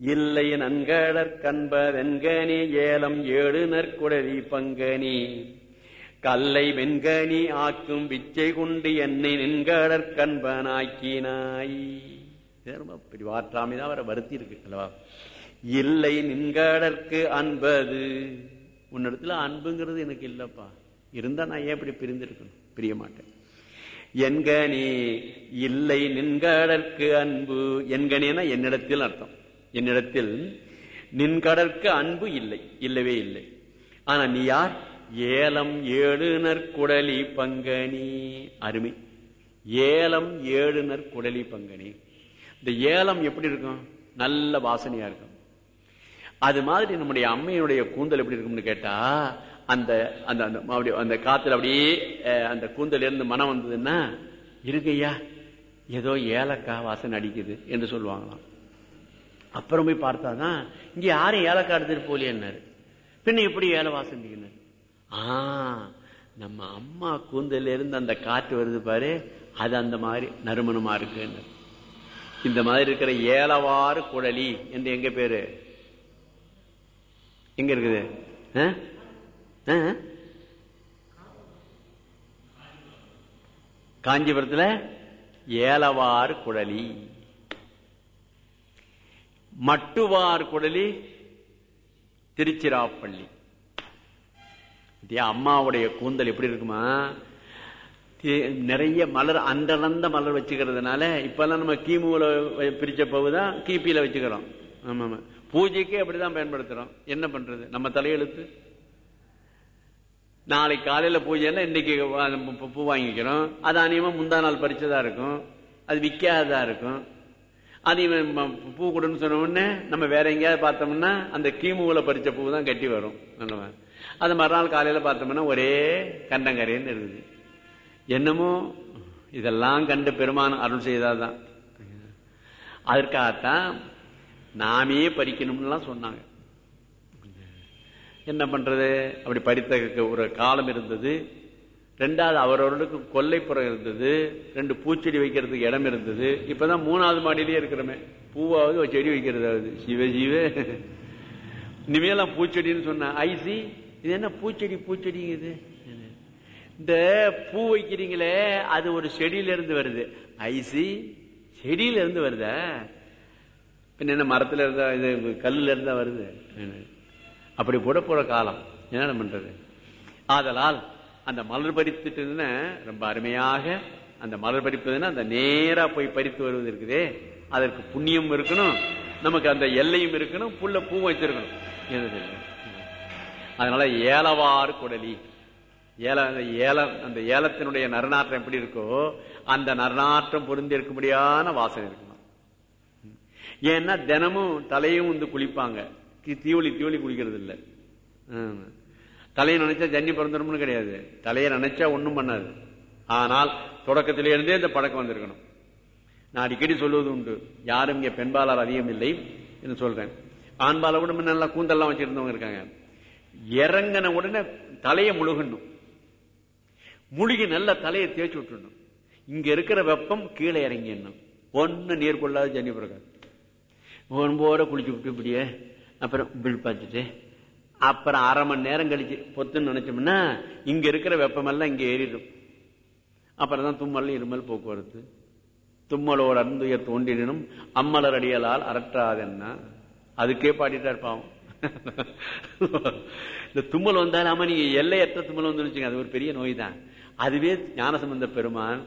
இல்லை நன்கடற்கன்பதென்கனி ஏலம் ஏழு நற்குடலி பங்கனி. கல்லை வெண்கனி ஆக்கும் விச்சை கொண்டு என்னை நின்கடற்கன்பனாக்கினாய் வாற்றாமைதான் அவரை வருத்தி இருக்கு அல்லவா? இல்லை நின்கடற்கு அன்பது. உன்னிடத்துல அன்புங்கிறது எனக்கு இல்லப்பா. இருந்தா நான் ஏன் இப்படி பிரிந்திருக்கணும்? பிரிய மாட்டேன். என்கனி இல்லை நின்கடற்கு அன்பு. என்கனின்னா என்னிடத்தில் அர்த்தம். என்னிடத்தில் நின் கடற்கு அன்பு இல்லை இல்லவே இல்லை. ஆனா நீ யார்? ஏலம் ஏழு நற்குடலி பங்கனி. அருமை. ஏலம் ஏழு நற்குடலி பங்கனி. இந்த ஏலம் எப்படி இருக்கும்? நல்ல வாசனையா இருக்கும். அது மாதிரி நம்முடைய அம்மையினுடைய கூந்தல் எப்படி இருக்கும்னு கேட்டா அந்த அந்த அந்த அப்படி- அந்த காத்துல அப்படியே அந்த கூந்தல் இருந்து மனம் வந்ததுன்னா இருக்கையா ஏதோ ஏலக்காய் வாசனை அடிக்குது என்று சொல்லுவாங்களாம். அப்புறம் போய் பார்த்தாதான் இங்க யாரும் ஏலக்காய் எடுத்துட்டு போலியன்னாரு பின்ன எப்படி ஏல வாசனை ஆ நம்ம அம்மா கூந்தல இருந்து அந்த காற்று வருது பாரு அது அந்த மாதிரி நறுமணமா இருக்குன்னு இந்த மாதிரி இருக்கிற ஏலவாறு குழலி என்று எங்க பேரு? எங்க இருக்குது? ஆ? ஆ? காஞ்சிபுரத்துல ஏலவார் குழலி மட்டுவார் குடலி திருச்சிராப்பள்ளி. அம்மாவுடைய கூந்தல் எப்படி இருக்குமா? நிறைய மலர் அண்டலந்த மலர் வச்சுக்கிறதுனால இப்பெல்லாம் நம்ம கிமுல பிரிச்ச பகுதான் கிபியில வச்சுக்கிறோம். ஆமா ஆமா பூஜைக்கே அப்படிதான் பயன்படுத்துறோம். என்ன பண்றது? நம்ம தலையெழுத்து? நாளைக்கு காலையில பூஜைன்னா இன்னைக்கு பூ- பூ வாங்கிக்கிறோம். அது அநியமா முந்தா நாள் பறிச்சதா இருக்கும். அது விற்காததா இருக்கும். அது இவன் பூ கொடுன்னு சொன்ன உடனே நம்ம வேற எங்கேயாவது பார்த்தோம்னா அந்த கீமுவில் பறிச்ச பூ தான் கட்டி வரும். நல்லவன். அது மறுநாள் காலையில் பார்த்தோம்னா ஒரே கண்டங்கரைன்னு இருக்குது என்னமோ இதெல்லாம் கண்டு பெருமான் அருள் செய்தாதான். அதற்காகத்தான் நாமே பறிக்கணும்லாம் சொன்னாங்க. என்ன பண்றது? அப்படி பறித்த ஒரு காலம் இருந்தது. ரெண்டாவது அவரவர்களுக்கு கொல்லைப்புறம் இருந்தது ரெண்டு பூச்செடி வைக்கிறதுக்கு இடம் இருந்தது. இப்பதான் மூணாவது மாடியிலேயே இருக்கிறோமே. பூவாவது ஒரு செடி வைக்கிறதாவது. சிவ சிவ இனிமேலாம் பூச்செடின்னு சொன்ன ஐசி இது என்ன பூச்செடி பூச்செடி இது இந்த பூ வைக்கிறீங்களே அது ஒரு செடியில இருந்து வருது. ஐசி செடியில இருந்து வருதா? பின்ன என்ன மரத்துல இருந்தா இது கல்லுல இருந்தா வருது. அப்படி போட போற காலம். என்ன பண்றது? ஆதலால் அந்த மலர் பறித்துட்டுன்னா ரொம்ப அருமையாக அந்த மலர் பறிப்பதுன்னா அந்த நேரா போய் பறித்து வருவது இருக்குதே. அதற்கு புண்ணியம் இருக்கணும். நமக்கு அந்த எல்லையும் இருக்கணும். புல்ல பூ வச்சிருக்கணும். அதனால ஏலவாறு குடலி. ஏல அந்த ஏலம் அந்த ஏலத்தினுடைய நரநாற்றம் எப்படி இருக்கோ அந்த நரநாற்றம் பொருந்தி இருக்கும்படியான வாசனை இருக்கணும். ஏன்னா தினமும் தலையும் வந்து குளிப்பாங்க. கி- தீவளி தீவளி குளிக்கிறது இல்லை தலையை நினைச்சா ஜன்னி பிறந்துடும்னு கிடையாது. தலையை நினைச்சா ஒன்றும் பண்ணாது. ஆனால் தொடக்கத்திலிருந்தே இந்த பழக்கம் வந்திருக்கணும். நான் அடிக்கடி சொல்லுவது உண்டு. யாரும் இங்கே பெண்பாளர் அதிகம் இல்லை என்று சொல்றேன். ஆண்பால கூட நல்லா கூந்தெல்லாம் வச்சிருந்தவங்க இருக்காங்க. இறங்கின உடனே தலையை முழுகணும். முழுகி நல்ல தலையை தேய்ச்சி விட்டுணும் இங்க இருக்கிற வெப்பம் கீழே இறங்கிடணும். ஒன்னு நீர் கொள்ளாத ஜன்னி பிறகு ஒன்போட குளிச்சு விட்டு இப்படியே அப்புறம் பில் பார்த்துட்டு அப்புறம் அரை மணி நேரம் கழிச்சு பொத்துன்னு நினைச்சோம்னா இங்க இருக்கிற வெப்பமெல்லாம் இங்க ஏறிடும். அப்புறம் தான் தும்மல் இருமல் போக்குவரத்து. தும்மலோட அருந்துயர் தோன்றினும் அம்மலர் அடியலால் அரற்றாதன்னா அதுக்கே பாடிட்டா இருப்பாவும் இந்த தும்மல் வந்தாலும் ஆமா நீங்க எல்லையற்ற தும்மல் வந்து வச்சுங்க அது ஒரு பெரிய நோய் தான் அதுவே ஞானசம்பந்த பெருமான்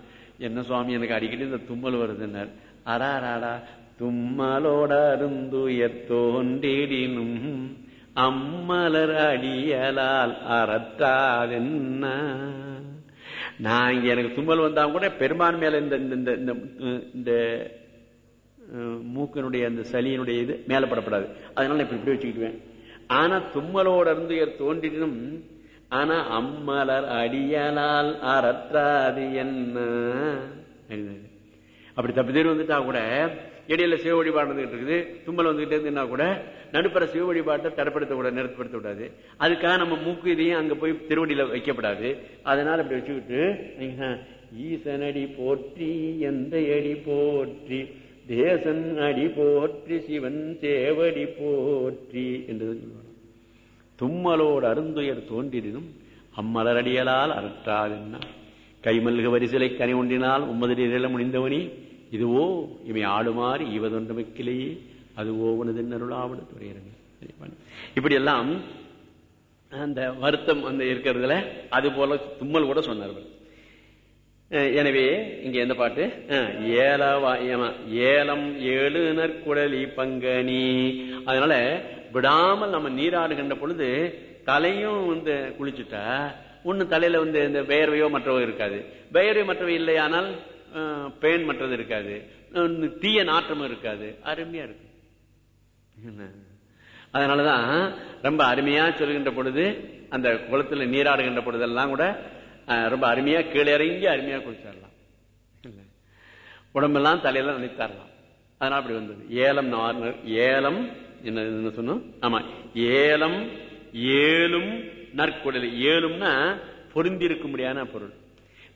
என்ன சுவாமி எனக்கு அடிக்கடி இந்த தும்மல் வருதுன்னார். அடா அடாடா தும்மலோட அருந்துயர் தோன்றிடினும் அம்மலர் அடியலால் அறற்றாதென்ன நான் இங்கே எனக்கு தும்மல் வந்தால் கூட பெருமான் மேல இந்த இந்த- இந்த இந்த- இந்த மூக்கினுடைய அந்த சளியினுடைய இது மேலே படப்படாது. அதனால நான் இப்படி இப்படி வச்சுக்கிட்டுவேன். ஆனா தும்மலோட இருந்து தோன்றினும் ஆனா அம்மலர் அடியலால் அறத்தாது என்ன? அப்படி தப்பி தேர்வு வந்துட்டா கூட இடையில சிவ வழிபாடு வந்துகிட்டு இருக்குது. தும்மல் வந்துகிட்டே இருந்துன்னா கூட நடுப்புற சிவ வழிபாட்டை தரப்படுத்த கூட நிறுத்தப்படுத்த கூடாது அதுக்காக நம்ம மூக்கு இதையும் அங்க போய் திருவடியில வைக்கப்படாது. அதனால அப்படி வச்சுக்கிட்டு நீங்க, ஈசனடி போற்றி எந்த அடி போற்றி தேசன் அடி போற்றி சிவன் சேவடி போற்றி என்று தும்மலோடு அருந்துயர் தோன்றினும் அம்மலரடியலால் அறுத்தாதென்னா கைமல்க வரிசிலை கனி ஒன்றினால் உம்மதிரில முடிந்தவனி இதுவோ இவை ஆடுமாறு ஈவதொன்றமைக்கிலேயே அது ஓவனது அருளாவடு துறையிறங்க இப்படி எல்லாம் அந்த வருத்தம் அந்த இருக்கிறதுல அது போல தும்மல் கூட சொன்னார்கள் எனவே இங்க எந்த பாட்டு? அஹ் ஏமா, ஏலம் ஏழு நற்குடலி பங்கனி. அதனால விடாமல் நம்ம நீராடுகின்ற பொழுது தலையும் வந்து குளிச்சுட்டா ஒண்ணு தலையில வந்து இந்த வேர்வையோ மற்றவோ இருக்காது. வேர்வை மற்றவை இல்லையானால் பெயின் பேன் மற்றது இருக்காது. தீய நாற்றமும் இருக்காது. அருமையா இருக்கு அதனாலதான் ரொம்ப அருமையா சொல்கின்ற பொழுது அந்த குளத்துல நீராடுகின்ற பொழுதெல்லாம் கூட ரொம்ப அருமையா கீழே இறங்கி அருமையா குளிச்சிடலாம் உடம்பெல்லாம் தலையெல்லாம் நினைத்தாரலாம். அதனால அப்படி வந்தது. ஏலம் நார்மல் ஏலம் என்ன என்ன சொன்னோம்? ஆமா. ஏலம் ஏலும் நற்குடல். ஏலும்னா பொருந்திருக்கும்படியான பொருள்.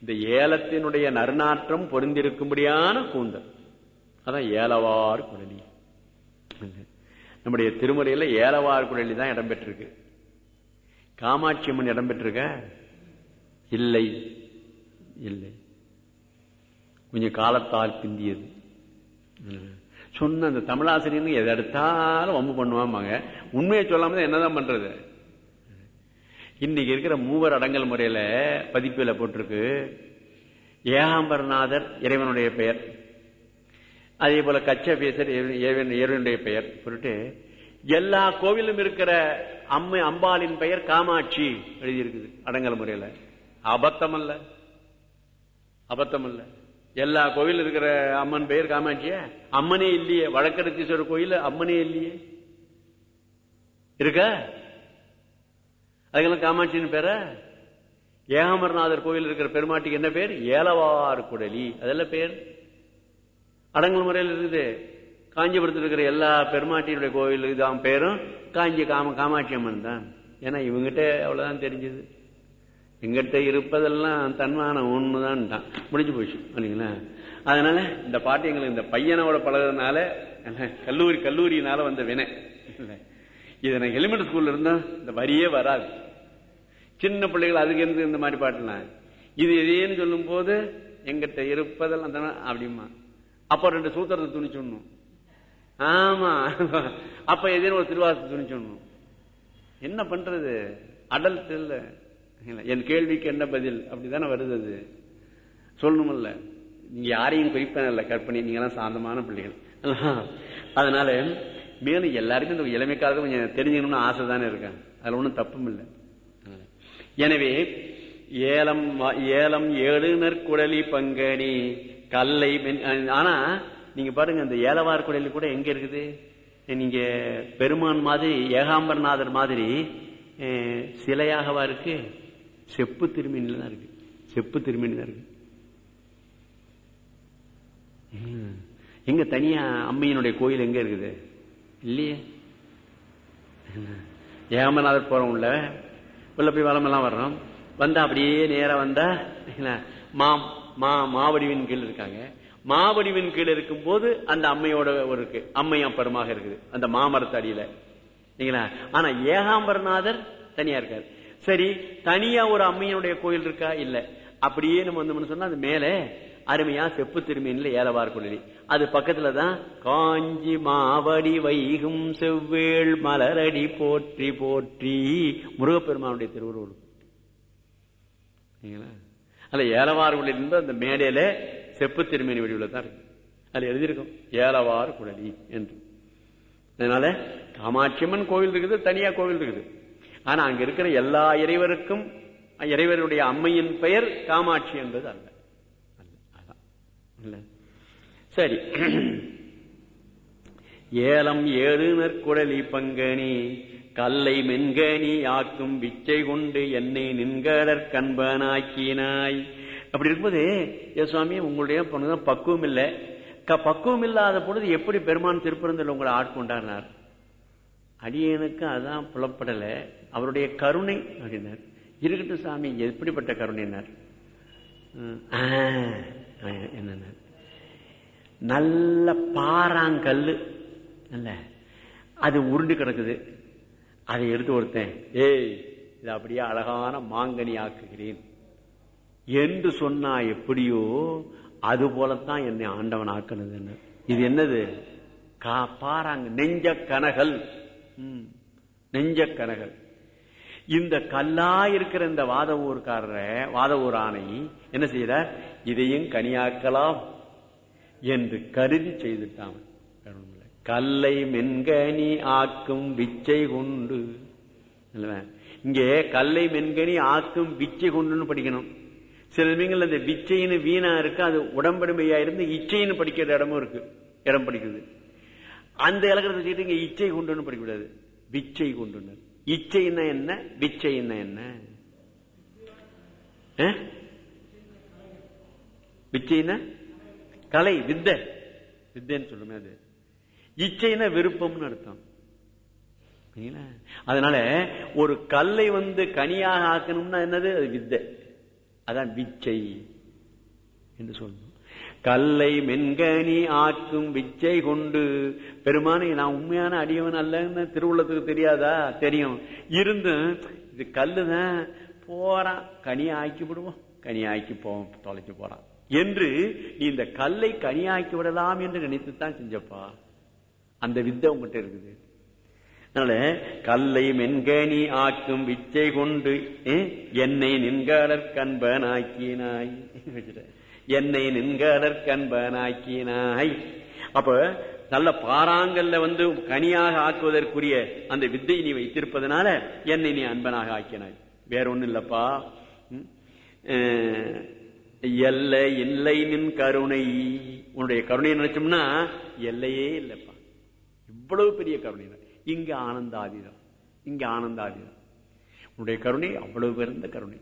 இந்த ஏலத்தினுடைய நறுநாற்றம் பொருந்திருக்கும்படியான கூந்தல். அதான் ஏலவார் குடலி. நம்முடைய திருமுறையில் ஏலவார் குழலி தான் இடம்பெற்றிருக்கு. காமாட்சி அம்மன் இடம்பெற்றிருக்க? இல்லை. இல்லை. கொஞ்சம் காலத்தால் பிந்தியது. சொன்ன அந்த தமிழாசிரியர் எதை எடுத்தாலும் வம்பு பண்ணுவாங்க உண்மையை சொல்லாம என்னதான் பண்றது? இன்னைக்கு இருக்கிற மூவர் அடங்கல் முறையில பதிப்பில் போட்டிருக்கு. ஏகாம்பரநாதர் இறைவனுடைய பெயர். அதே போல கச்ச பேசர் பெயர். சொல்லிட்டு எல்லா கோவிலும் இருக்கிற அம்மை அம்பாளின் பெயர் காமாட்சி எழுதியிருக்குது அடங்கல் முறையில. அபத்தம் அல்ல அபத்தம் அல்ல எல்லா கோவில் இருக்கிற அம்மன் பெயர் காமாட்சிய? அம்மனே இல்லையே. வழக்கடத்தீஸ்வரர் கோயில் அம்மனே இல்லையே. இருக்க? அதுக்கெல்லாம் காமாட்சின்னு பேர? ஏகாமரநாதர் கோயில் இருக்கிற பெருமாட்டிக்கு என்ன பேர்? ஏலவார் குடலி. அதெல்லாம் பேர்? அடங்கல் முறையில் இருக்குது. காஞ்சிபுரத்தில் இருக்கிற எல்லா பெருமாட்டியினுடைய கோவில் இதான் பேரும் காஞ்சி காம காமாட்சி அம்மன் தான். ஏன்னா இவங்ககிட்ட அவ்வளோதான் தெரிஞ்சது. எங்கிட்ட இருப்பதெல்லாம் தன்மான ஒண்ணுதான் முடிஞ்சு போச்சு இல்லைங்களா அதனால இந்த பாட்டு எங்களுக்கு இந்த பையனோட பழகிறதுனால கல்லூரி கல்லூரியினால வந்த வினை. இல்லை. இது நான் எலிமெண்ட் ஸ்கூல்ல இருந்தா இந்த வரியே வராது. சின்ன பிள்ளைகள் அதுக்கு இருந்து இந்த மாதிரி பாட்டுலாம். இது எதேன்னு சொல்லும் போது எங்கிட்ட இருப்பதெல்லாம் தானே அப்படிமா அப்ப ரெண்டு சூத்திரத்தை துணிச்சுடணும். ஆமா. அப்ப எதேனும் ஒரு திருவாசத்தை துணிச்சுடணும். என்ன பண்றது? அடல்ட் இல்ல. என் கேள்விக்கு என்ன பதில்? அப்படிதானே வருது அது. சொல்லணுமில்ல. நீங்க யாரையும் குறிப்பேன் இல்லை கற்பனை. நீங்க எல்லாம் சாந்தமான பிள்ளைகள். அதனால மேலும் எல்லாருக்கும் இந்த இளமை கொஞ்சம் தெரிஞ்சுக்கணும்னு ஆசை தானே இருக்கேன். அதுல ஒன்றும் தப்பும் இல்லை எனவே ஏலம் ஏலம் ஏழுநர் குடலி பங்கனி கல்லை ஆனா நீங்க பாருங்க இந்த ஏலவார் குடலி கூட எங்க இருக்குது? நீங்க பெருமான் மாதிரி ஏகாம்பரநாதர் மாதிரி சிலையாகவா இருக்கு? செப்பு திருமீனில் தான் இருக்கு. செப்பு திருமீனில் தான் இருக்கு எங்க தனியா அம்மையினுடைய கோயில் எங்க இருக்குது? இல்லையே. ஏகாம்பரநாதர் போறோம் உள்ள உள்ள போய் வளமெல்லாம் வர்றோம். வந்தா அப்படியே நேரம் வந்தா என்ன, மா மாவடிவின் கீழ் இருக்காங்க. மாவடிவின் கீழ் இருக்கும் போது அந்த அம்மையோட ஒரு இருக்கு. அம்மையா அப்பறமாக இருக்குது. அந்த மாமரத்து அடியில. ஆனா ஏகாம்பரநாதர் தனியா இருக்காரு. சரி தனியா ஒரு அம்மையினுடைய கோயில் இருக்கா? இல்ல. அப்படியே நம்ம வந்து சொன்னா அது மேலே அருமையா செப்பு திருமீன்ல ஏலவார் குழலி. அது பக்கத்துல தான் காஞ்சி மாவடி வைகும் செவ்வேள் மலரடி போற்றி போற்றி முருகப்பெருமானுடைய திருவுருவம். சரிங்களா? அல்ல ஏலவார் குழலி என்பது அந்த மேடையில செப்பு திருமேனி வடிவில் தான் இருக்கு. அதுல எழுதியிருக்கும் ஏலவாறு குழலி என்று. அதனால காமாட்சியம்மன் கோவில் இருக்குது தனியா கோவில் இருக்குது. ஆனா அங்க இருக்கிற எல்லா இறைவருக்கும் இறைவருடைய அம்மையின் பெயர் காமாட்சி என்பது அல்ல. அல்ல சரி. ஏலம் ஏழு நற்குடலி பங்கனி கல்லை மென்கனி ஆக்கும் விச்சை கொண்டு என்னை நின்கடற் கண்பனாக்கினாய். அப்படி இருக்கும்போது ஏ சுவாமி உங்களுடைய பொண்ணுதான் பக்குவம் இல்லை. க- பக்குவம் இல்லாத பொழுது எப்படி பெருமான் திருப்பரந்தில் உங்களை ஆட்கொண்டார் அடியனுக்கு அதான் புலப்படலை. அவருடைய கருணை அப்படின்னார். இருக்கட்டும் சாமி எப்படிப்பட்ட கருணைனார் என்ன நல்ல பாறாங்கல்லு அது உருண்டு கிடக்குது. அதை எடுத்து ஒருத்தன் ஏய் இது அப்படியே அழகான மாங்கனி ஆக்குகிறேன். என்று சொன்னா எப்படியோ அது போலத்தான் என்னை ஆண்டவன் ஆக்கினது இது என்னது? கா பாறாங்க நெஞ்ச கனகல். ம், நெஞ்ச கனகல். இந்த கல்லா இருக்கிற இந்த வாத ஊர்க்காரர வாத ஊர் ஆணை என்ன செய்யறார் இதையும் கனியாக்கலாம் என்று கருதி செய்துட்டான். கல்லை மென்கனி ஆக்கும் விச்சை கொண்டு. இங்கே கல்லை மென்கனி ஆக்கும் விச்சை கொண்டுன்னு படிக்கணும். சில சமயங்கள்ல அந்த விச்சைன்னு வீணா இருக்கு அது உடம்படுமையா இருந்து இச்சைன்னு படிக்கிற இடமும் இருக்கு இடம் படிக்கிறது. அந்த இலக்கணத்தை வச்சுக்கிட்டு இங்க இச்சை கொண்டுன்னு படிக்கக்கூடாது. விச்சை கொண்டு இச்சைன்னா என்ன? விச்சைன்னா என்ன? ஆ? விச்சைன்னா கலை வித்த. வித்தைன்னு சொல்லுமே அது. இச்சைன்னா விருப்பம்னு அர்த்தம். அதனால ஒரு கல்லை வந்து கனியாக ஆக்கணும்னா என்னது? அது வித்தை. அதான் விச்சை என்று சொல்லணும். கல்லை மென்கனி ஆக்கும் விச்சை கொண்டு பெருமானை நான் உண்மையான அடியவன் அல்லன்னு திருவுள்ளத்துக்கு தெரியாதா? தெரியும். இருந்தும் இது கல்லுதான் போறான் கனி ஆக்கி விடுவோம். கனி ஆக்கி போவோம் தொலைச்சு போறான். என்று நீ இந்த கல்லை கனியாக்கி விடலாம் என்று நினைத்துத்தான் செஞ்சப்பா. அந்த வித்தை உங்ககிட்ட இருக்குது. அதனால கல்லை மென்கனி ஆக்கும் விச்சை கொண்டு என்னை நின்காடற் கண்பனாக்கினாய் என்னை நின்காடற் அப்ப நல்ல பாறாங்கல்ல வந்து கனியாக ஆக்குவதற்குரிய அந்த வித்தை நீ வைத்திருப்பதனால என்னை நீ அன்பனாக ஆக்கினாய். வேற ஒண்ணும் இல்லப்பா எல்லை இல்லை நின் கருணை. உன்னுடைய கருணையை நினைச்சோம்னா எல்லையே இல்லப்பா. இவ்வளவு பெரிய கருணை இங்க ஆனந்தாதிதான் இங்க ஆனந்தாதிதான் உன்னுடைய கருணை அவ்வளவு பெருந்த கருணை.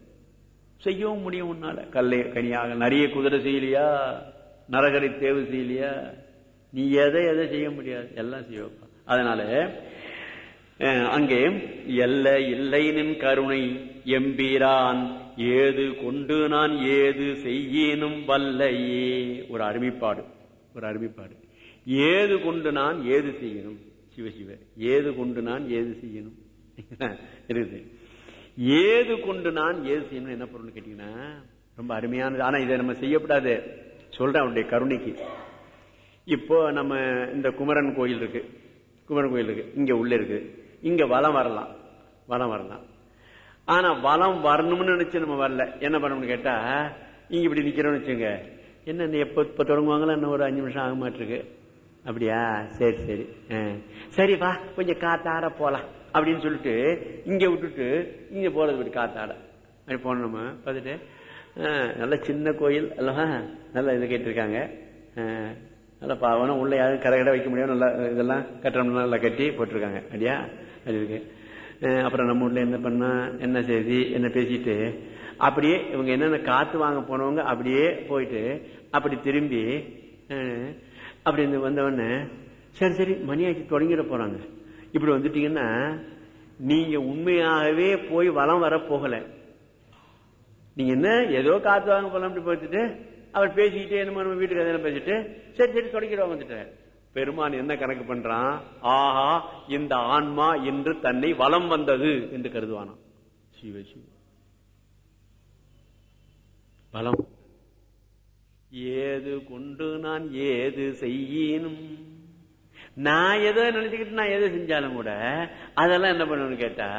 செய்யவும் முடியும் உன்னால. கல்லை கனியாக நிறைய குதிரை செய்யலையா? நரகரை தேவு செய்யலையா? நீ எதை எதை செய்ய முடியாது. எல்லாம் செய்வப்பா. அதனால அங்கே எல்ல இல்லை நின் கருணை எம்பீரான். ஏது கொண்டு நான் ஏது செய்யினும் வல்லையே. ஒரு அருமைப்பாடு. ஒரு அருமைப்பாடு. ஏது கொண்டு நான் ஏது செய்யணும்? சிவ ஏது கொண்டு நான் ஏது செய்யணும்? இருக்குது. ஏது கொண்டு நான் ஏது செய்யணும் என்ன பொருள் கேட்டீங்கன்னா ரொம்ப அருமையானது. ஆனா இதை நம்ம செய்யக்கூடாது சொல்றேன் அவருடைய கருணைக்கு. இப்போ நம்ம இந்த குமரன் கோயில் இருக்கு. குமரன் கோயில் இருக்கு. இங்க உள்ள இருக்கு. இங்க வலம் வரலாம். வலம் வரலாம். ஆனா வளம் வரணும்னு நினைச்சு நம்ம வரல. என்ன பண்ணணும்னு கேட்டா இங்க இப்படி நிக்கிறோம்னு வச்சுங்க என்ன இந்த எப்ப இப்ப தொடங்குவாங்களா? இன்னும் ஒரு அஞ்சு நிமிஷம் ஆக மாட்டிருக்கு. அப்படியா? சரி சரி. ஆ. கொஞ்சம் காத்தாட போலாம். அப்படின்னு சொல்லிட்டு இங்க விட்டுட்டு இங்க போறது இப்படி காத்தாட. அப்படி போனோம்? பார்த்துட்டு நல்ல சின்ன கோயில் அல்லவா? நல்லா இது கேட்டிருக்காங்க. ஆ, நல்லா பாவனும் உள்ள யாரும் கடை கடை வைக்க முடியும் நல்லா இதெல்லாம் கட்டணம்லாம் நல்லா கட்டி போட்டிருக்காங்க. அப்படியா? அது இருக்கு. அப்புறம் நம்ம ஊர்ல என்ன பண்ணா என்ன செய்தி என்ன பேசிட்டு அப்படியே இவங்க என்னென்ன காத்து வாங்க போனவங்க அப்படியே போயிட்டு அப்படி திரும்பி அப்படி இந்த வந்தவொடனே சரி சரி மணியாக்கி தொடங்கிட போறாங்க. இப்படி வந்துட்டீங்கன்னா நீங்க உண்மையாகவே போய் வலம் வர போகல. நீங்க என்ன ஏதோ காத்து வாங்க போலாம் அப்படி போயிட்டு அவர் பேசிக்கிட்டே என்னமோ நம்ம வீட்டுக்கு அதெல்லாம் பேசிட்டு சரி சரி தொடங்கிடுவோம் வந்துட்டு பெருமான் என்ன கணக்கு பண்றான்? ஆஹா இந்த ஆன்மா என்று தன்னை வலம் வந்தது என்று கருதுவானாம். சிவ சிவ. வலம். ஏது கொண்டு நான் ஏது செய்யினும்? நான் ஏதோ நினைச்சுக்கிட்டு நான் எதை செஞ்சாலும் கூட அதெல்லாம் என்ன பண்ணணும்னு கேட்டா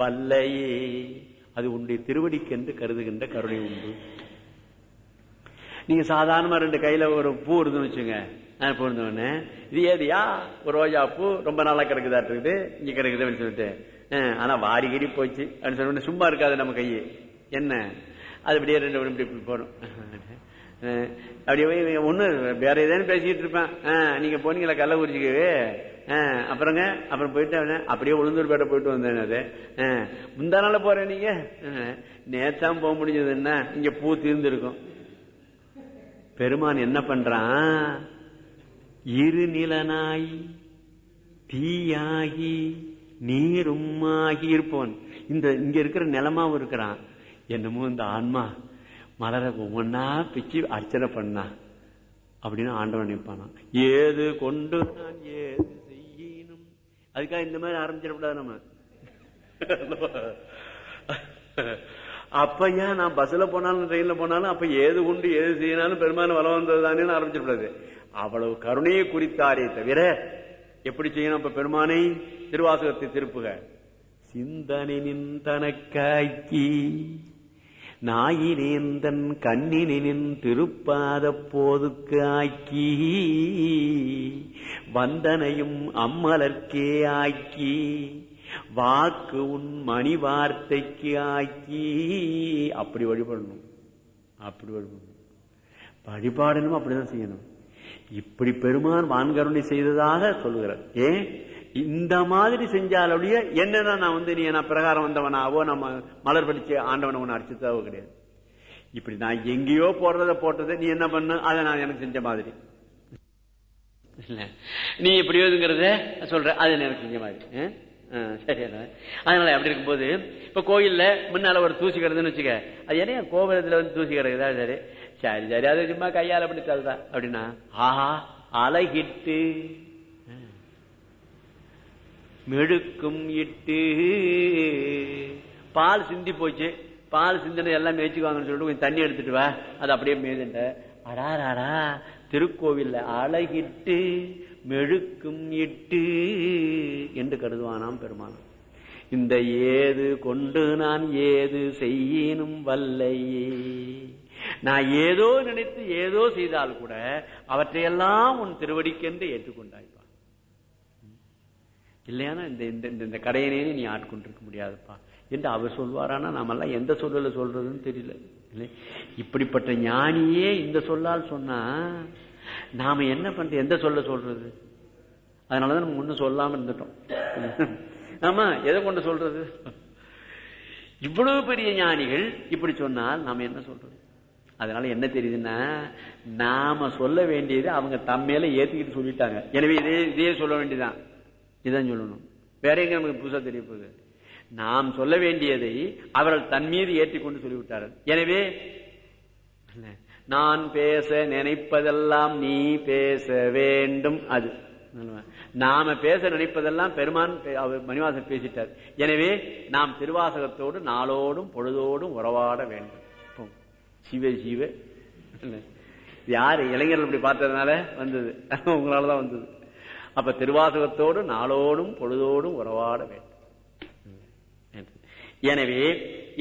வல்லையே அது உன்னுடைய திருவடிக்கென்று கருதுகின்ற கருணை உண்டு. நீங்க சாதாரணமா ரெண்டு கையில ஒரு பூ இருந்துன்னு வச்சுங்க நான் பூ இது ஏதியா? ஒரு ரோஜா பூ ரொம்ப நாளா கிடக்குதா இருக்குது? இங்க கிடக்குது அப்படின்னு சொல்லிட்டு. ஆனா வாரி கிடி போச்சு அப்படின்னு சொன்ன சும்மா இருக்காது நம்ம கையே. என்ன? அது அப்படியே ரெண்டு இப்படி இப்படி அஹ், அப்படியே ஒண்ணு வேற ஏதேன்னு பேசிட்டு இருப்பேன். அஹ், நீங்க போனீங்களா கள்ளக்குறிச்சிக்கு அஹ், அப்புறங்க அப்புறம் போயிட்டு அவன அப்படியே உளுந்தூர்பேட்டை போயிட்டு வந்தேன் அது. முந்தா நாள போறேன் நீங்க? அஹ், நேத்தான் போக முடிஞ்சது என்ன? இங்க பூ தீர்ந்துருக்கும். பெருமான் என்ன பண்றான்? இருநிலனாய் தீயாகி நீருமாகி இருப்பவன். இந்த இங்க இருக்கிற நிலமாவும் இருக்கிறான். என்னமோ இந்த ஆன்மா. மலரை ஒவ்வொன்னா பிச்சு அர்ச்சனை பண்ணா. அப்படின்னு ஆண்டவன் நினைப்பானா ஏது கொண்டு நான் ஏது செய்யணும் அதுக்காக இந்த மாதிரி ஆரம்பிச்சிடக்கூடாது நம்ம. அப்ப ஏன் நான் பஸ்ல போனாலும் ட்ரெயின்ல போனாலும் அப்ப ஏது உண்டு ஏது செய்யினாலும் பெரும்பாலும் வளம் வந்தது தானே ஆரம்பிச்சிடக்கூடாது. அவ்வளவு கருணையை குறித்தாரே தவிர எப்படி செய்யணும்? அப்ப பெருமானை திருவாசகத்தை திருப்புக. சிந்தனை நின்றனக்காக்கி நாயினேந்தன் கண்ணினின் திருப்பாத போதுக்கு ஆக்கி வந்தனையும் அம்மலர்க்கே ஆக்கி வாக்கு உன் மணி வார்த்தைக்கு ஆக்கி. அப்படி வழிபடணும். அப்படி வழிபடணும். வழிபாடனும் அப்படிதான் செய்யணும். இப்படி பெருமான் வான்கருணை செய்ததாக சொல்லுகிறார். ஏன்? இந்த மாதிரி செஞ்சாலுடைய என்னதான் நான் வந்து நீ நான் பிரகாரம் வந்தவனாவோ நம்ம மலர் படிச்சு ஆண்டவனை உன்னை அடிச்சதாவோ கிடையாது. இப்படி நான் எங்கேயோ போடுறத போட்டது நீ என்ன பண்ண? அதை நான் எனக்கு செஞ்ச மாதிரி. நீ இப்படி இதுங்கிறத சொல்ற அது எனக்கு செஞ்ச மாதிரி. சரி அதனால அப்படி இருக்கும்போது இப்ப கோயில்ல முன்னால ஒரு தூசி கிடதுன்னு வச்சுக்க அது என்ன கோபுரத்துல வந்து தூசி கிடக்குதா? சரி சரி சரி அது சும்மா கையால் அப்படி தள்ளுதா அப்படின்னா ஆஹா அழகிட்டு மெழுக்கும் இட்டு. பால் சிந்தி போச்சு. பால் சிந்தின எல்லாம் மேய்ச்சிக்குவாங்கன்னு சொல்லிட்டு கொஞ்சம் தண்ணி எடுத்துட்டு வா. அது அப்படியே மேய்துட்ட அடாராடா திருக்கோவில்ல அழகிட்டு மெழுக்கும் இட்டு என்று கருதுவானாம் பெருமானம் இந்த ஏது கொண்டு நான் ஏது செய்யணும் வல்லையே நான் ஏதோ நினைத்து ஏதோ செய்தால் கூட அவற்றையெல்லாம் உன் திருவடிக்கென்று ஏற்றுக்கொண்டாய்ப்பா இல்லையானா இந்த இந்த இந்த கடையனே நீ ஆட்கொண்டிருக்க முடியாதுப்பா. என்று அவர் சொல்வாரானா நாமெல்லாம் எந்த சொல்லல சொல்றதுன்னு தெரியல. இல்லை. இப்படிப்பட்ட ஞானியே இந்த சொல்லால் சொன்னா நாம என்ன பண்றது எந்த சொல்ல சொல்றது? அதனாலதான் நம்ம ஒன்றும் சொல்லாம இருந்துட்டோம். ஆமா எதை கொண்டு சொல்றது? இவ்வளவு பெரிய ஞானிகள் இப்படி சொன்னால் நாம என்ன சொல்றது? அதனால என்ன தெரியுதுன்னா நாம சொல்ல வேண்டியது அவங்க தம்மேல ஏத்துக்கிட்டு சொல்லிட்டாங்க. எனவே இதே இதே சொல்ல வேண்டியதுதான். இதுதான் சொல்லணும். வேற எங்க நமக்கு புதுசா தெரிய போகுது? நாம் சொல்ல வேண்டியதை அவர்கள் தன் மீது ஏற்றிக்கொண்டு சொல்லிவிட்டார்கள். எனவே நான் பேச நினைப்பதெல்லாம் நீ பேச வேண்டும் அது. நாம பேச நினைப்பதெல்லாம் பெருமான் மணிவாசன் பேசிட்டார். எனவே நாம் திருவாசகத்தோடு நாளோடும் பொழுதோடும் உறவாட வேண்டும். சிவ சிவ. யாரு? இளைஞர்கள் இப்படி பார்த்ததுனால வந்தது. உங்களாலதான் வந்தது. அப்ப திருவாசகத்தோடு நாளோடும் பொழுதோடும் உறவாட வேண்டும். எனவே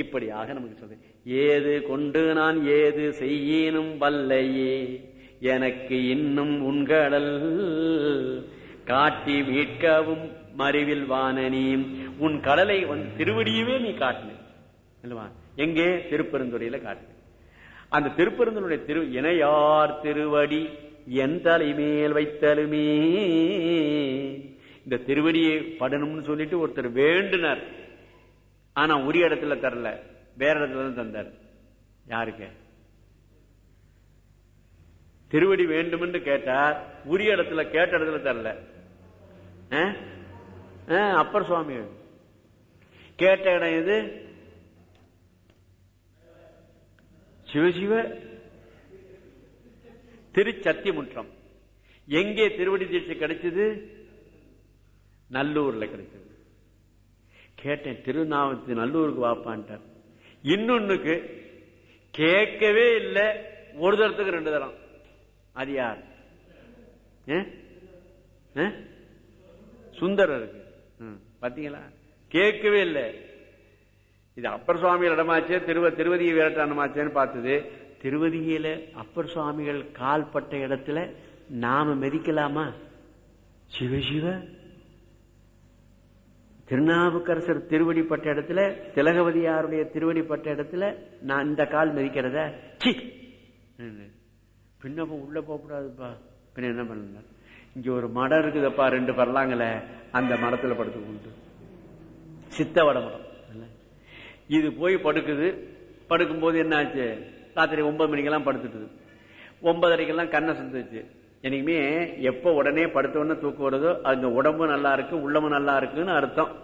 இப்படியாக நமக்கு சொல்றேன். ஏது கொண்டு நான் ஏது செய்யினும் வல்லையே எனக்கு இன்னும் உண்கடல் காட்டி மீட்கவும் மறிவில் வானனியும் உன் கடலை வந்து திருவடியவே நீ காட்டின. எங்கே? திருப்பெருந்துறையில காட்டின. அந்த திருப்பெருந்தனுடைய திரு இணையார் திருவடி என் தலைமேல் வைத்தலுமே. இந்த திருவடியை படணும்னு சொல்லிட்டு ஒருத்தர் வேண்டுனார். ஆனா உரிய இடத்துல தரல. வேற இடத்துல தான் தந்தார். யாருக்கு? திருவடி வேண்டும் என்று கேட்டார். உரிய இடத்துல கேட்ட இடத்துல தரல. அப்பர் சுவாமி. கேட்ட இடம் எது? சிவசிவ திருச்சத்தியமுற்றம் எங்கே திருவடி தீட்சை கிடைச்சது? நல்லூர்ல கிடைச்சது. கேட்டேன் திருநாமத்து நல்லூருக்கு வாப்பான்ட்டார். இன்னொன்னுக்கு கேட்கவே இல்லை. ஒரு தரத்துக்கு ரெண்டு தரம். அது யார்? சுந்தரருக்கு பாத்தீங்களா? கேட்கவே இல்லை. இது அப்பர் சுவாமியில் இடமாச்சே திருவ திருவதியை விரட்டானமாச்சேன்னு பார்த்தது. திருவதியில அப்பர் சுவாமிகள் கால்பட்ட இடத்துல நாம மெதிக்கலாமா? சிவசிவ திருநாவுக்கரசர் திருவடிப்பட்ட இடத்துல திலகவதியாருடைய திருவடிப்பட்ட இடத்துல நான் இந்த கால் மிதிக்கிறத? சி. பின்னப்ப உள்ள போகக்கூடாதுப்பா பின்ன என்ன பண்ண இங்க ஒரு மடம் இருக்குதப்பா ரெண்டு பரலாங்கல அந்த மரத்துல படுத்து கொண்டு. சித்த வட மரம் இது போய் படுக்குது. படுக்கும்போது என்ன ஆச்சு ராத்திரி ஒன்பது மணிக்கெல்லாம் படுத்துட்டுது. ஒன்பதரைக்கெல்லாம் கண்ணை சுந்துச்சு எனக்குமே எப்ப உடனே படுத்த உடனே தூக்கம் வருதோ அந்த உடம்பு நல்லா இருக்கு உள்ளமும் நல்லா இருக்குன்னு அர்த்தம்.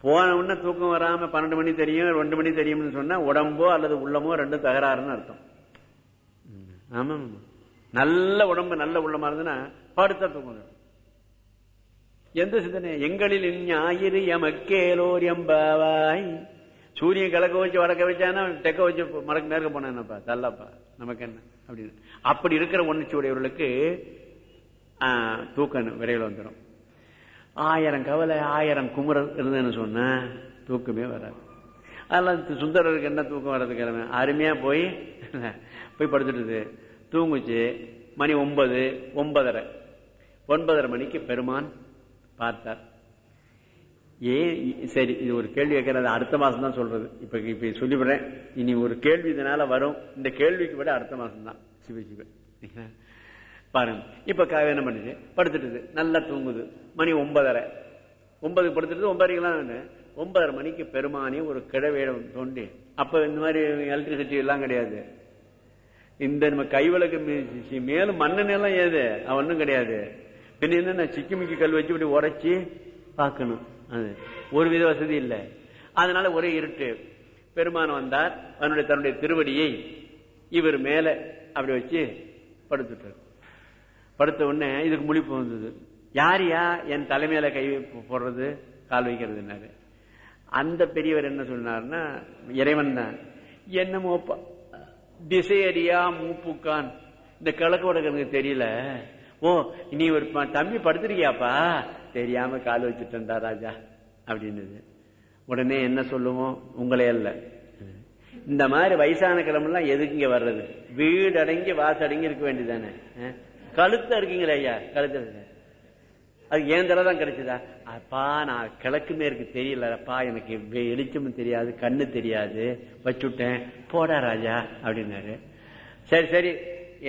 போன உடனே தூக்கம் வராம பன்னெண்டு மணி தெரியும் ரெண்டு மணி தெரியும்னு சொன்னா உடம்போ அல்லது உள்ளமோ ரெண்டும் தகராறுன்னு அர்த்தம். ஆமா. நல்ல உடம்பு நல்ல உள்ளமா இருந்ததுன்னா படுத்தா தூக்கம். எந்த சிந்தனை? எங்களில் ஞாயிறு எமக்கேலோர் எம்பாவாய். சூரியன் கிழக்க வச்சு வடக்க வச்சானா தெக்க வச்சு மடக்கு மேற்க போனா என்னப்பா? தள்ளப்பா. நமக்கு என்ன? அப்படின்னு. அப்படி இருக்கிற உணர்ச்சி உடையவர்களுக்கு தூக்கம் விரைவில் வந்துடும் ஆயிரம் கவலை ஆயிரம் குமுறல் இருந்ததுன்னு சொன்னா தூக்கமே வராது. அதெல்லாம் சுந்தரருக்கு என்ன தூக்கம் வர்றதுக்கு கிழமை? அருமையா போய் போய் படுத்துட்டுது. தூங்குச்சு. மணி ஒன்பது ஒன்பதரை. ஒன்பதரை மணிக்கு பெருமான் பார்த்தார். ஏன் இ- சரி இது ஒரு கேள்வி கேட்கறது அடுத்த மாசம் தான் சொல்றது. இப்ப இப்ப சொல்லிவிடுறேன். இனி ஒரு கேள்வி இதனால வரும். இந்த கேள்விக்கு விட அடுத்த மாசம் தான். சிவ சிவ பாருங்க. இப்ப க- என்ன பண்ணுது படுத்துட்டுது. நல்லா தூங்குது. மணி ஒன்பதரை. ஒன்பது படுத்துட்டு ஒன்பதரைக்கெல்லாம் ஒன்பதரை மணிக்கு பெருமானி ஒரு கிழவேடம் தோண்டி அப்ப இந்த மாதிரி எலக்ட்ரிசிட்டி எல்லாம் கிடையாது. இந்த நம்ம கைவிளக்கு மேலும் மண்ணெண்ணெய் எல்லாம் ஏது? அவனும் கிடையாது. பின்ன என்ன சிக்கிமிக்கி கல் வச்சு இப்படி உரைச்சி பார்க்கணும். அது. ஒரு வித வசதி இல்லை. அதனால ஒரே இருட்டு. பெருமான் வந்தார் அவனுடைய தன்னுடைய திருவடியை இவர் மேல அப்படி வச்சு படுத்துட்டார். படுத்த உடனே இதுக்கு முழிப்பு வந்தது. யாரியா? என் தலைமையில கை போடுறது? கால் வைக்கிறதுனாரு அந்த பெரியவர் என்ன சொன்னார்னா இறைவன் தான். என்னமோப்பா திசையடியா மூப்புக்கான். இந்த கிழக்கு வடக்கு எனக்கு தெரியல. ஓ நீ ஒரு தம்பி படுத்துருக்கியாப்பா? தெரியாம கால் வச்சுட்டா ராஜா அப்படின்னது. உடனே என்ன சொல்லுவோம் உங்களே அல்ல. இந்த மாதிரி வயசான கிழமெல்லாம் எதுக்கு இங்க வர்றது? வீடு அடங்கி வாசடங்கி இருக்க வேண்டியதானே அஹ்? கழுத்த இருக்கீங்களே ஐயா கழுத்த அது ஏன் தடவை தான் கிடைச்சதா? அப்பா நான் கிழக்கு மேற்கு தெரியலப்பா எனக்கு வெ- வெளிச்சமும் தெரியாது கண்ணு தெரியாது. வச்சுட்டேன். போடா ராஜா அப்படின்னாரு. சரி சரி.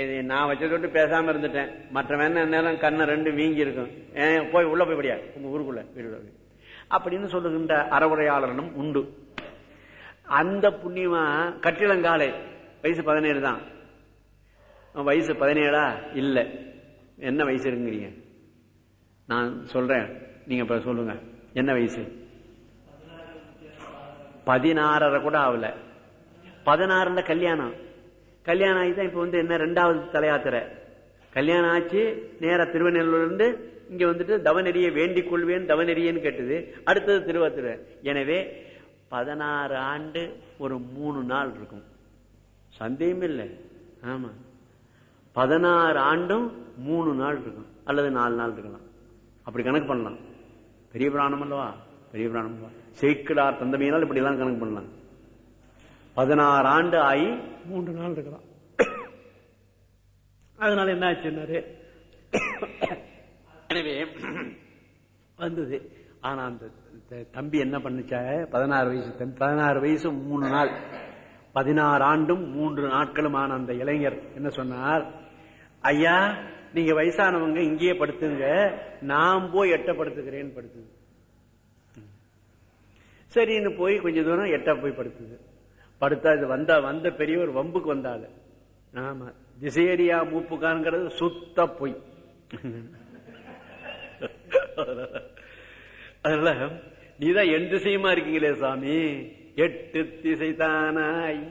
நான் வச்சதை விட்டு பேசாம இருந்துட்டேன். மற்ற வேணா நேரம் கண்ணை ரெண்டு வீங்கி இருக்கும் ஏன் போய் உள்ள போய் படியா? உங்க ஊருக்குள்ள வீடு அப்படின்னு சொல்லுகின்ற அறவுரையாளனும் உண்டு. அந்த புண்ணியமா கட்டிடங்காலை வயசு பதினேழு தான். வயசு பதினேழா? இல்ல. என்ன வயசு இருக்குங்கிறீங்க? நான் சொல்றேன். நீங்க இப்ப சொல்லுங்க. என்ன வயசு? பதினாறரை கூட ஆகல. பதினாறுல கல்யாணம். கல்யாணம் ஆகி தான் இப்ப வந்து என்ன ரெண்டாவது தலையாத்திரை கல்யாணம் ஆச்சு நேரா திருவண்ணூர்ல இருந்து இங்க வந்துட்டு தவநெறியை வேண்டிக் கொள்வேன் தவநெறியன்னு கேட்டது. அடுத்தது திருவாத்திரை. எனவே பதினாறு ஆண்டு ஒரு மூணு நாள் இருக்கும். சந்தேகம் இல்லை. ஆமா. பதினாறு ஆண்டும் மூணு நாள் இருக்கும். அல்லது நாலு நாள் இருக்கலாம். அப்படி கணக்கு பண்ணலாம். பெரிய பிராணம் அல்லவா? பெரிய பிராணம் அல்லவா? தந்தமையினால் இப்படி எல்லாம் கணக்கு பண்ணலாம். பதினாறு ஆண்டு ஆகி மூன்று நாள் இருக்கலாம் அதனால என்ன ஆச்சுன்னாரு எனவே வந்தது. ஆனா அந்த தம்பி என்ன பண்ணுச்சா? பதினாறு வயசு பதினாறு வயசு மூணு நாள். பதினாறு ஆண்டும் மூன்று நாட்களும் ஆன அந்த இளைஞர் என்ன சொன்னார்? ஐயா நீங்க வயசானவங்க இங்கேயே படுத்துங்க. நான் போய் எட்ட படுத்துக்கிறேன்னு படுத்துது சரின்னு போய் கொஞ்ச தூரம் எட்ட போய் படுத்துது. படுத்தா இது வந்த வந்த பெரியவர் வம்புக்கு வந்தாள் ஆமா திசையடியா மூப்புக்கான்ங்கிறது சுத்த பொய். அதனால நீதான் என் திசையுமா இருக்கீங்களே சாமி? எட்டு திசை தானாய்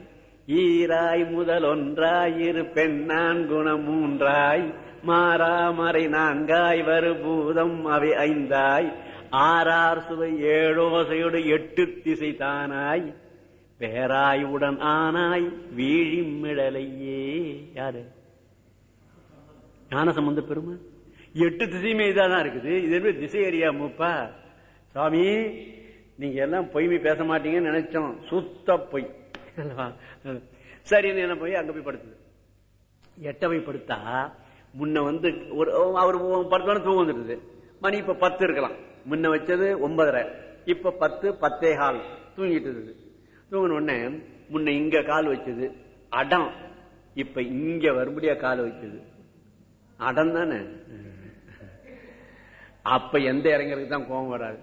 ஈராய் முதல் ஒன்றாய் இரு பெண்ணான் குணம் மூன்றாய் மாறாமறை நான்காய் வரு பூதம் அவை ஐந்தாய் ஆறார் சுவை ஏழோசையோடு எட்டு திசை தானாய் பேராயுடன் ஆனாய் வீழிமிழலையே யாரு? ஞானசம்பந்த பெருமை எட்டு திசையுமே இதான் இருக்குது. இது என்ன திசை அறியா மூப்பா. சுவாமி நீங்க எல்லாம் பொய்மை பேச மாட்டீங்கன்னு நினைச்சோம். சுத்த பொய். சரி சரின்னு என்ன போய் அங்க போய் படுத்துது எட்டவை படுத்தா முன்ன வந்து ஒரு அவர் படுத்தோன்னு தூங்க வந்துடுது. மணி இப்ப பத்து இருக்கலாம். முன்ன வச்சது ஒன்பதரை. இப்ப பத்து பத்தே கால். தூங்கிட்டு இருக்குது. தூங்கின உடனே முன்ன இங்க கால் வச்சது. அடம். இப்ப இங்க வரும்படியா கால் வச்சது. அடம் தானே? அப்ப எந்த இறங்கிறதுக்கு தான் கோபம் வராது.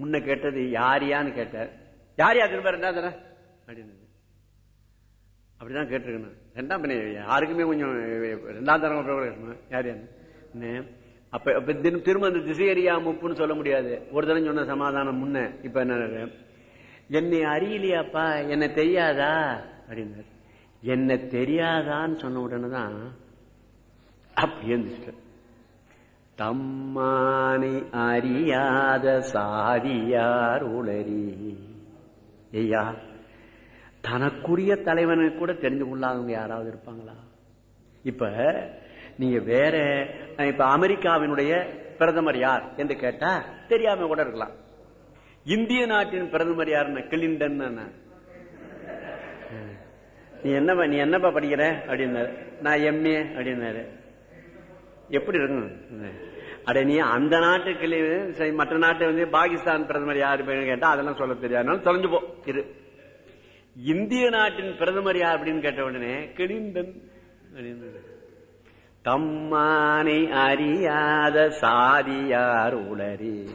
முன்ன கேட்டது யாரியான்னு கேட்டார் யாரியா திரும்ப ரெண்டாவது தடவை? அப்படின்னு அப்படிதான் கேட்டிருக்கணும். ரெண்டாம் பண்ணி யாருக்குமே கொஞ்சம் ரெண்டாம் தரம் கூட யார் யாரு? அப்ப அப்ப திரும்ப அந்த திசையறியா முப்புன்னு சொல்ல முடியாது. ஒரு தரம் சொன்ன சமாதானம் முன்ன. இப்ப என்ன என்னை அறியலையாப்பா என்ன தெரியாதா? அப்படின்னாரு. என்ன தெரியாதான்னு சொன்ன உடனே தான் அப்படி இருந்துச்சு தம்மானை அறியாத சாதியார் உளறி. ஐயா தனக்குரிய தலைவனை கூட தெரிஞ்சு கொள்ளாதவங்க யாராவது இருப்பாங்களா? இப்ப நீங்க வேற இப்ப அமெரிக்காவினுடைய பிரதமர் யார் என்று கேட்டா தெரியாம கூட இருக்கலாம். இந்திய நாட்டின் பிரதமர் யாருன்னா? கிளின்டன் நீ என்னப்பா நீ என்னப்பா படிக்கிற? அப்படின்னாரு. நான் எம்ஏ அப்படின்னாரு. எப்படி இருக்கும்? அட நீ அந்த நாட்டு களிவு சரி மற்ற நாட்டு வந்து பாகிஸ்தான் பிரதமர் யாரு கேட்டா அதெல்லாம் சொல்ல தெரியாது. தொலைஞ்சு போ. இரு. இந்திய நாட்டின் பிரதமர் யார் அப்படின்னு கேட்ட உடனே கிளின்டன் தம்மானை அறியாத சாதியார் உளறி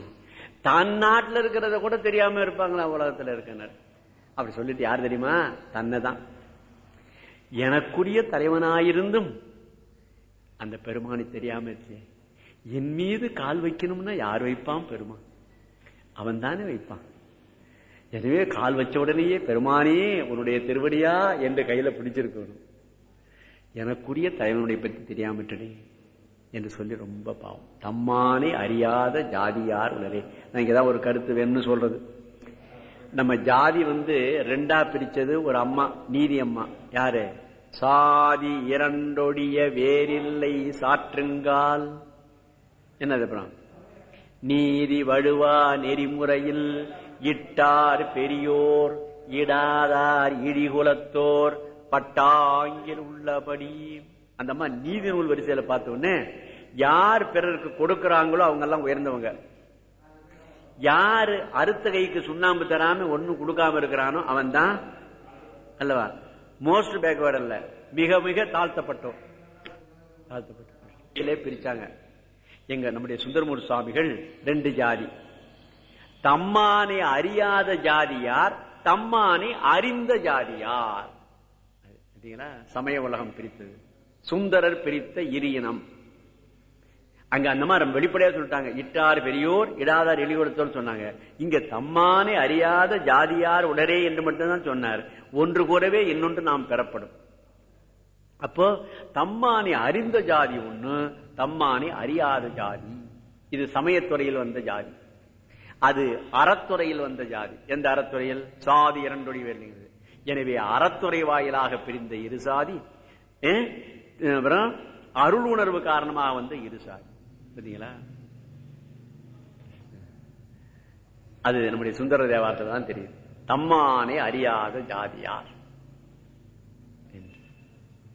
தன் நாட்டில் இருக்கிறத கூட தெரியாம இருப்பாங்களா உலகத்தில் இருக்கனர். அப்படி சொல்லிட்டு யார் தெரியுமா? தன்னை தான் எனக்குரிய தலைவனாயிருந்தும் அந்த பெருமானி தெரியாம என் மீது கால் வைக்கணும்னா யார் வைப்பான் பெருமான்? அவன் தானே வைப்பான். எனவே கால் வச்ச உடனேயே பெருமானே உன்னுடைய திருவடியா என்று கையில பிடிச்சிருக்கணும். எனக்குரிய தலைவனுடைய பற்றி தெரியாமட்டனே என்று சொல்லி ரொம்ப பாவம். தம்மானே அறியாத ஜாதியார் உலரே நான் இங்கதான் ஒரு கருத்து வேணும்னு சொல்றது. நம்ம ஜாதி வந்து ரெண்டா பிரிச்சது ஒரு அம்மா நீதி அம்மா. யாரு? சாதி இரண்டொடிய வேறில்லை சாற்றுங்கால். என்னது அப்புறம் நீதி வழுவா நெறிமுறையில் இட்டார் பெரியோர் இடாதார் இடிகுலத்தோர் பட்டாங்கில் உள்ளபடி. அந்த அம்மா நீதி நூல் வரிசையில பார்த்த உடனே யார் பிறருக்கு கொடுக்கிறாங்களோ அவங்க எல்லாம் உயர்ந்தவங்க. யாரு அறுத்த கைக்கு சுண்ணாம்பு தராம ஒன்னும் கொடுக்காம இருக்கிறானோ அவன் தான் அல்லவா? மோஸ்ட் பேக்வேர்ட் அல்ல. மிக மிக தாழ்த்தப்பட்டோம் தாழ்த்தப்பட்டோம் பிரிச்சாங்க. எங்க நம்முடைய சுந்தரமூர் சுவாமிகள் ரெண்டு ஜாதி. தம்மானை அறியாத ஜாதியார் தம்மானை அறிந்த ஜாதியார். சமய உலகம் பிரித்தது. சுந்தரர் பிரித்த இரியனம் அங்க அந்த மாதிரி வெளிப்படையா சொல்லிட்டாங்க. இட்டார் பெரியோர் இடாதார் எளிகொடுத்தோர் சொன்னாங்க. இங்க தம்மானே அறியாத ஜாதியார் உடரே என்று மட்டும்தான் சொன்னார். ஒன்று கூடவே இன்னொன்று நாம் பெறப்படும். அப்போ தம்மானை அறிந்த ஜாதி ஒண்ணு தம்மானே அறியாத ஜாதி. இது சமயத்துறையில் வந்த ஜாதி. அது அறத்துறையில் வந்த ஜாதி. எந்த அறத்துறையில்? சாதி இரண்டொடி வருகிறது எனவே அறத்துறை வாயிலாக பிரிந்த இரு சாதி. அருள் உணர்வு காரணமாக வந்த இருசாய் பார்த்தீங்களா? அது நம்முடைய சுந்தர தேவாரத்தில் தான் தெரியும் தம்மானே அறியாத ஜாதியார்.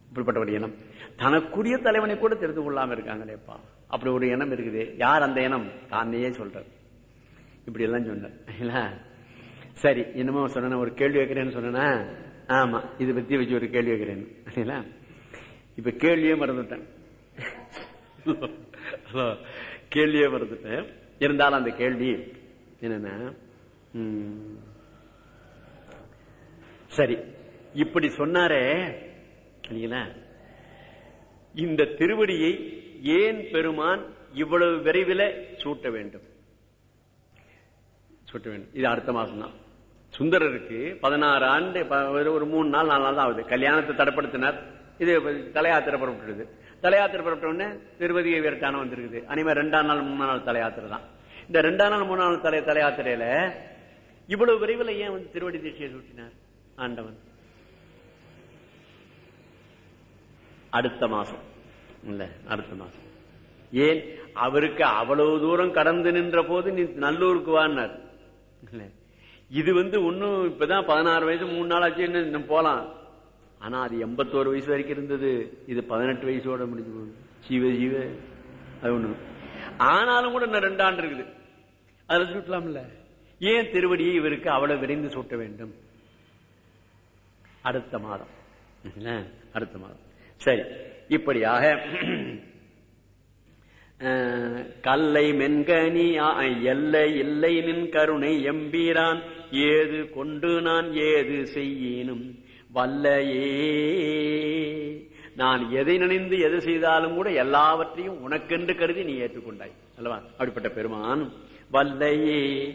இப்படிப்பட்ட ஒரு இனம் தனக்குரிய தலைவனை கூட தெரிந்து கொள்ளாம இருக்காங்களேப்பா. அப்படி ஒரு இனம் இருக்குது. யார் அந்த இனம் தானே சொல்றார் இப்படி எல்லாம் சொன்ன சரி என்னமோ சொன்ன ஒரு கேள்வி வைக்கிறேன்னு சொன்னா ஆமா இது பத்தி வச்சு ஒரு கேள்வி வைக்கிறேன்னு. இப்ப கேள்வியே மறந்துட்டேன். கேள்வியே மறந்துட்டேன். இருந்தாலும் அந்த கேள்வி என்னன்னா சரி இப்படி சொன்னாரே இந்த திருவடியை ஏன் பெருமான் இவ்வளவு விரைவில் சூட்ட வேண்டும்? சூட்ட வேண்டும். இது அடுத்த மாசம் தான். சுந்தரருக்கு பதினாறு ஆண்டு ஒரு மூணு நாள் நாலு நாள் தான் ஆகுது. கல்யாணத்தை தடப்படுத்தினார். இது தலையாத்திரை புறப்பட்டுருது. தலையாத்திரை புறப்பட்ட உடனே திருவதியை விரட்டான வந்திருக்குது. அனிமே ரெண்டாம் நாள் மூணாம் நாள் தலையாத்திரை தான். இந்த ரெண்டாம் நாள் மூணாம் நாள் தலை தலையாத்திரையில இவ்வளவு விரைவில் ஏன் வந்து திருவடி தீட்சியை சூட்டினார்? ஆண்டவன். அடுத்த மாசம். இல்ல அடுத்த மாசம். ஏன்? அவருக்கு அவ்வளவு தூரம் கடந்து நின்ற போது நீ நல்லூருக்கு வான்னார். இது வந்து ஒன்னும் இப்பதான் பதினாறு வயசு மூணு நாள் ஆச்சு போலாம். ஆனா அது எண்பத்தோரு வயசு வரைக்கும் இருந்தது. இது பதினெட்டு வயசோட முடிஞ்சு போகுது. ஜீவ ஜீவ. அது ஒண்ணு. ஆனாலும் கூட இன்னும் ரெண்டு ஆண்டு இருக்குது. அதுல சுட்டலாம்ல. ஏன் திருவடியை இவருக்கு அவ்வளவு விரைந்து சூட்ட வேண்டும்? அடுத்த மாதம். அடுத்த மாதம். சரி. இப்படியாக கல்லை மென்கனி எல்லை இல்லை நின் கருணை எம்பீரான். ஏது கொண்டு நான் ஏது செய்யினும்? வல்லையே. நான் எதை நினைந்து எது செய்தாலும் கூட எல்லாவற்றையும் உனக்கென்று கருதி நீ ஏற்றுக்கொண்டாய். அல்லவா? அப்படிப்பட்ட பெருமான். வல்லையே.